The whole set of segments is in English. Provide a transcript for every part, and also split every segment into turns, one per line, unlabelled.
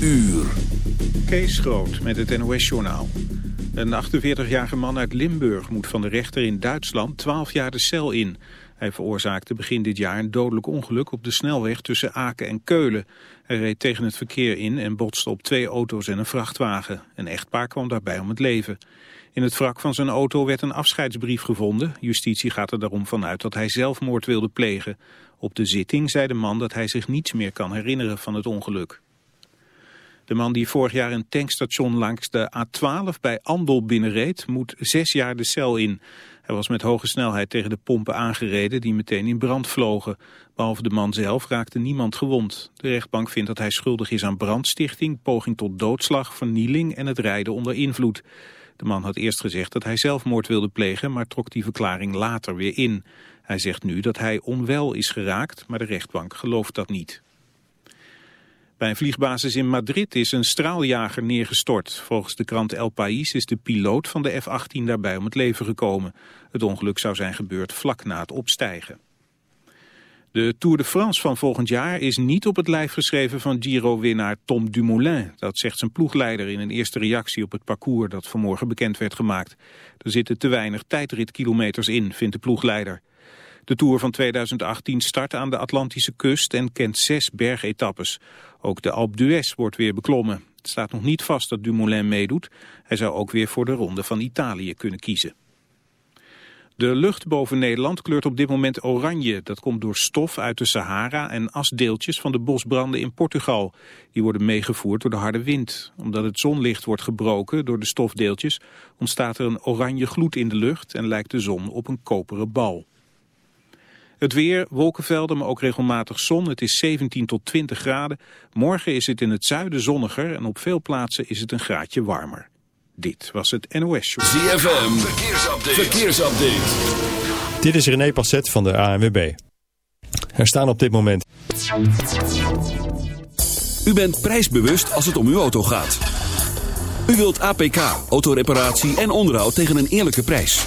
uur.
Kees Groot met het NOS-journaal. Een 48-jarige man uit Limburg moet van de rechter in Duitsland 12 jaar de cel in. Hij veroorzaakte begin dit jaar een dodelijk ongeluk op de snelweg tussen Aken en Keulen. Hij reed tegen het verkeer in en botste op twee auto's en een vrachtwagen. Een echtpaar kwam daarbij om het leven. In het wrak van zijn auto werd een afscheidsbrief gevonden. Justitie gaat er daarom vanuit dat hij zelfmoord wilde plegen. Op de zitting zei de man dat hij zich niets meer kan herinneren van het ongeluk. De man die vorig jaar een tankstation langs de A12 bij Andel binnenreed, moet zes jaar de cel in. Hij was met hoge snelheid tegen de pompen aangereden die meteen in brand vlogen. Behalve de man zelf raakte niemand gewond. De rechtbank vindt dat hij schuldig is aan brandstichting, poging tot doodslag, vernieling en het rijden onder invloed. De man had eerst gezegd dat hij zelfmoord wilde plegen, maar trok die verklaring later weer in. Hij zegt nu dat hij onwel is geraakt, maar de rechtbank gelooft dat niet. Bij een vliegbasis in Madrid is een straaljager neergestort. Volgens de krant El País is de piloot van de F-18 daarbij om het leven gekomen. Het ongeluk zou zijn gebeurd vlak na het opstijgen. De Tour de France van volgend jaar is niet op het lijf geschreven van Giro-winnaar Tom Dumoulin. Dat zegt zijn ploegleider in een eerste reactie op het parcours dat vanmorgen bekend werd gemaakt. Er zitten te weinig tijdritkilometers in, vindt de ploegleider. De Tour van 2018 start aan de Atlantische kust en kent zes bergetappes. Ook de Alpe d'Huez wordt weer beklommen. Het staat nog niet vast dat Dumoulin meedoet. Hij zou ook weer voor de ronde van Italië kunnen kiezen. De lucht boven Nederland kleurt op dit moment oranje. Dat komt door stof uit de Sahara en asdeeltjes van de bosbranden in Portugal. Die worden meegevoerd door de harde wind. Omdat het zonlicht wordt gebroken door de stofdeeltjes... ontstaat er een oranje gloed in de lucht en lijkt de zon op een koperen bal. Het weer, wolkenvelden, maar ook regelmatig zon. Het is 17 tot 20 graden. Morgen is het in het zuiden zonniger en op veel plaatsen is het een graadje warmer. Dit was het NOS Show.
ZFM, verkeersupdate. verkeersupdate.
Dit is René Passet van de ANWB. Er staan op dit moment...
U bent prijsbewust als het om uw auto gaat. U wilt APK, autoreparatie en onderhoud tegen een eerlijke prijs.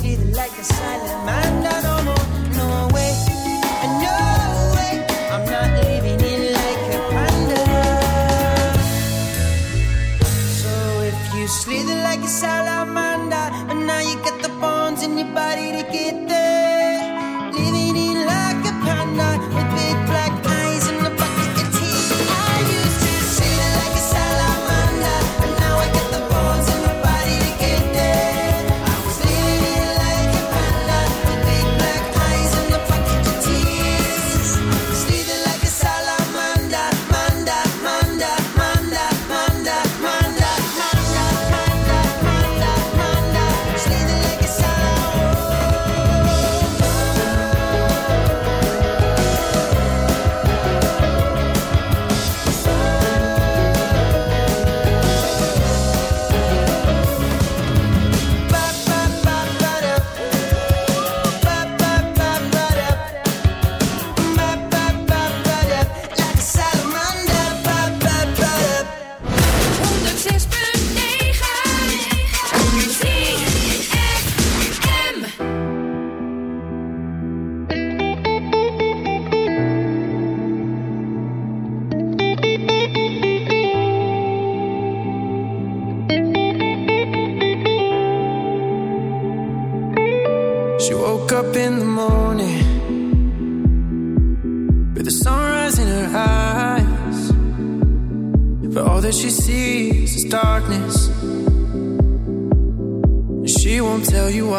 feeling like a
silent man.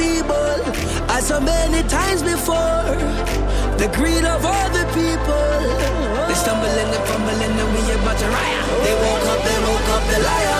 Feeble, as so many times before. The greed of other people. They stumble and they fumble and then we about to riot. They woke up, they woke up the lions.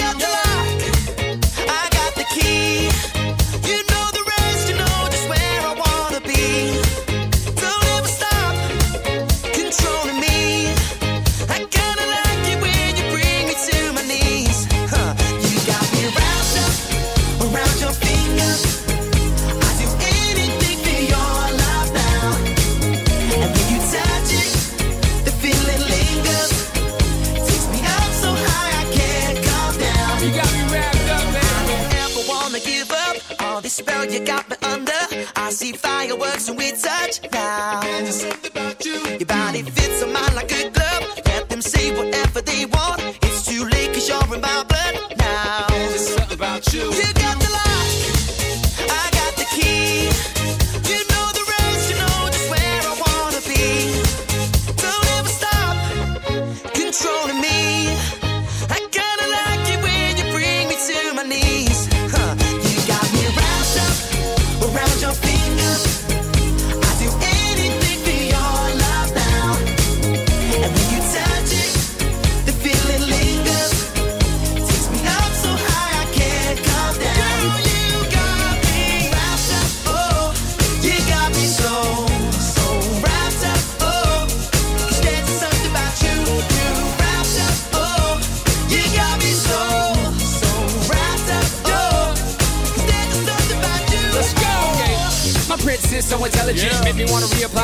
something about you. Your body fits on mine like a glove. Let them say whatever they want. It's too late cause you're in my blood now. There's something about you. You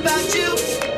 about you.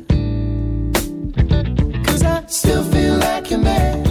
can make.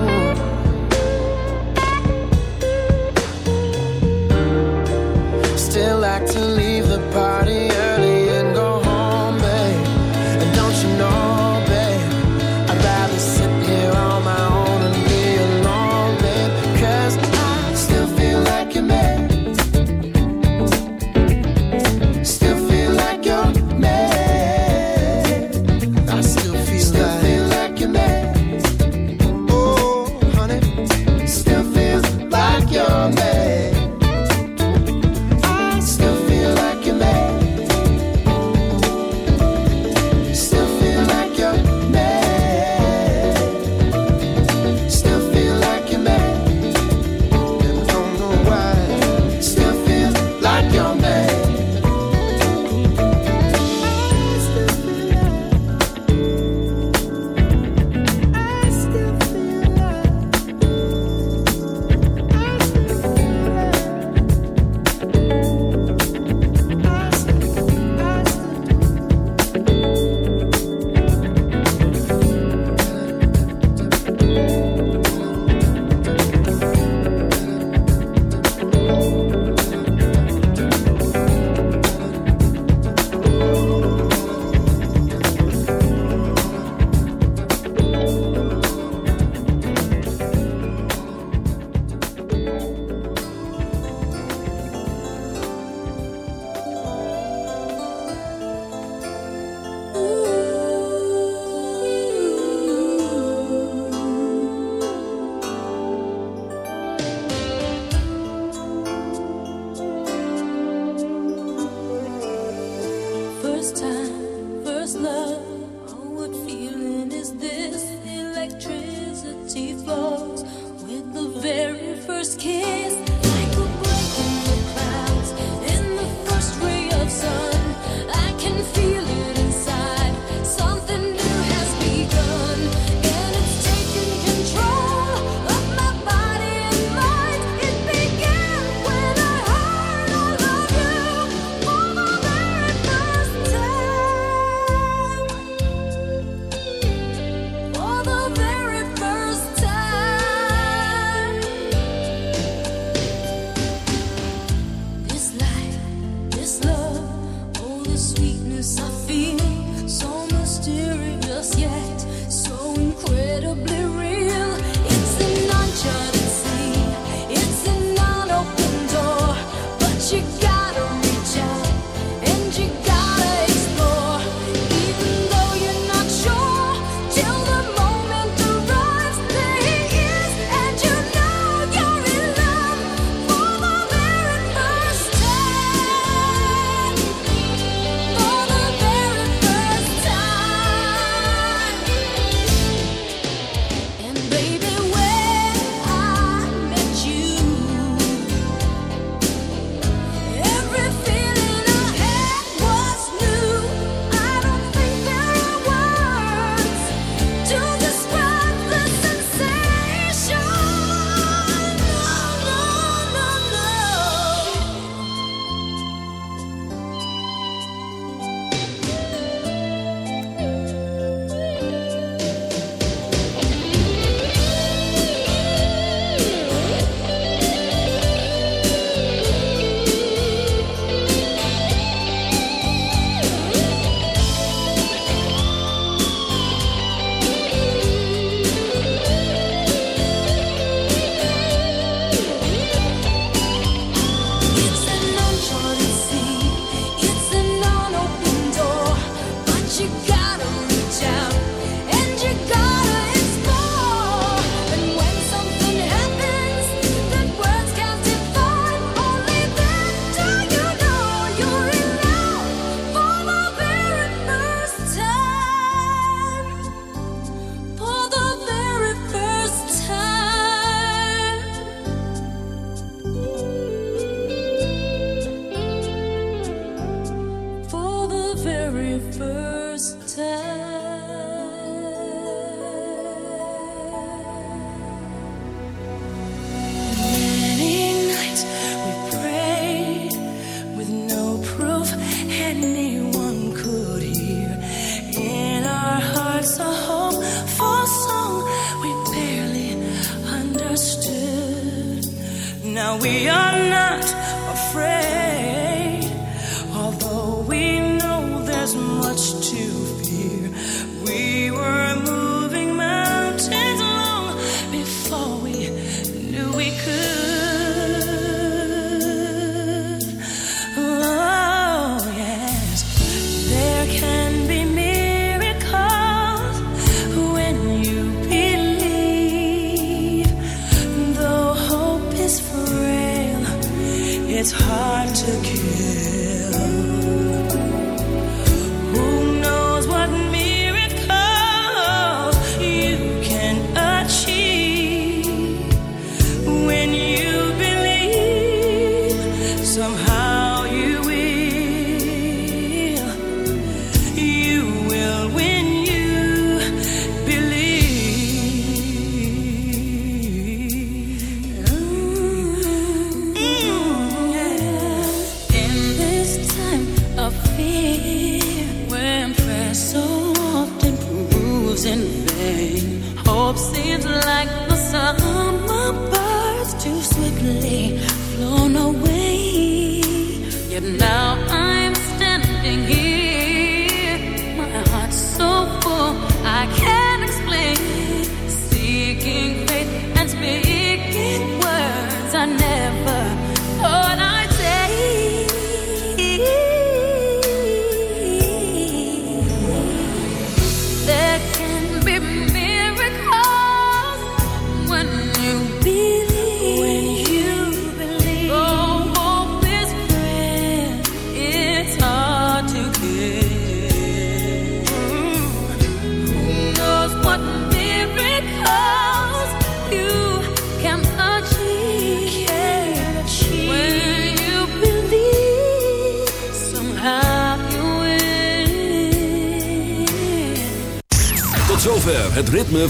It's hard to kill.